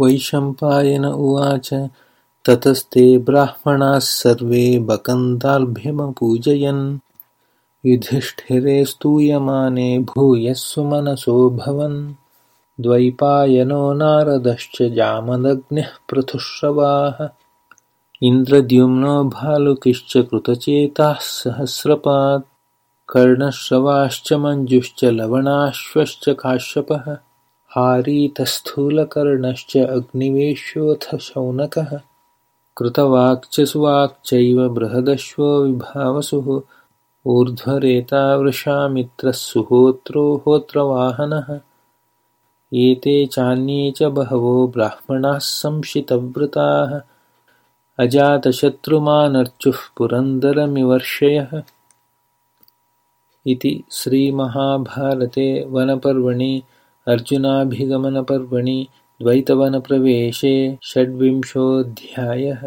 वैशम्पायन उवाच ततस्ते ब्राह्मणाः सर्वे बकन्दाभ्यमपूजयन् युधिष्ठिरे स्तूयमाने भूयः सुमनसोऽभवन् द्वैपायनो नारदश्च जामदग्निः पृथुश्रवाः। इन्द्रद्युम्नो भालुकिश्च कृतचेताः सहस्रपात्। कर्णश्रवाश्च मञ्जुश्च लवणाश्वश्च काश्यपः हारीतस्थूलकर्णश्च अग्निवेश्योऽथ शौनकः कृतवाक्च सुवाक्चैव बृहदश्वो विभावसुः। ऊर्ध्वरेता वृषामित्रः सुहोत्रो होत्रवाहनः। एते चान्ये च बहवो ब्राह्मणाः संशितव्रताः अजातशत्रुमानर्चुः पुरन्दरमिवर्षयः। इति श्रीमहाभारते वनपर्वणि अर्जुनाभिगमनपर्वणि द्वैतवनप्रवेशे षड्विंशोऽध्यायः